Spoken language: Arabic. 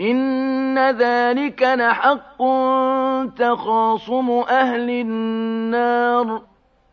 إِنَّ ذَٰلِكَ لَحَقٌّ تَخَاصُمُ أَهْلِ النَّارِ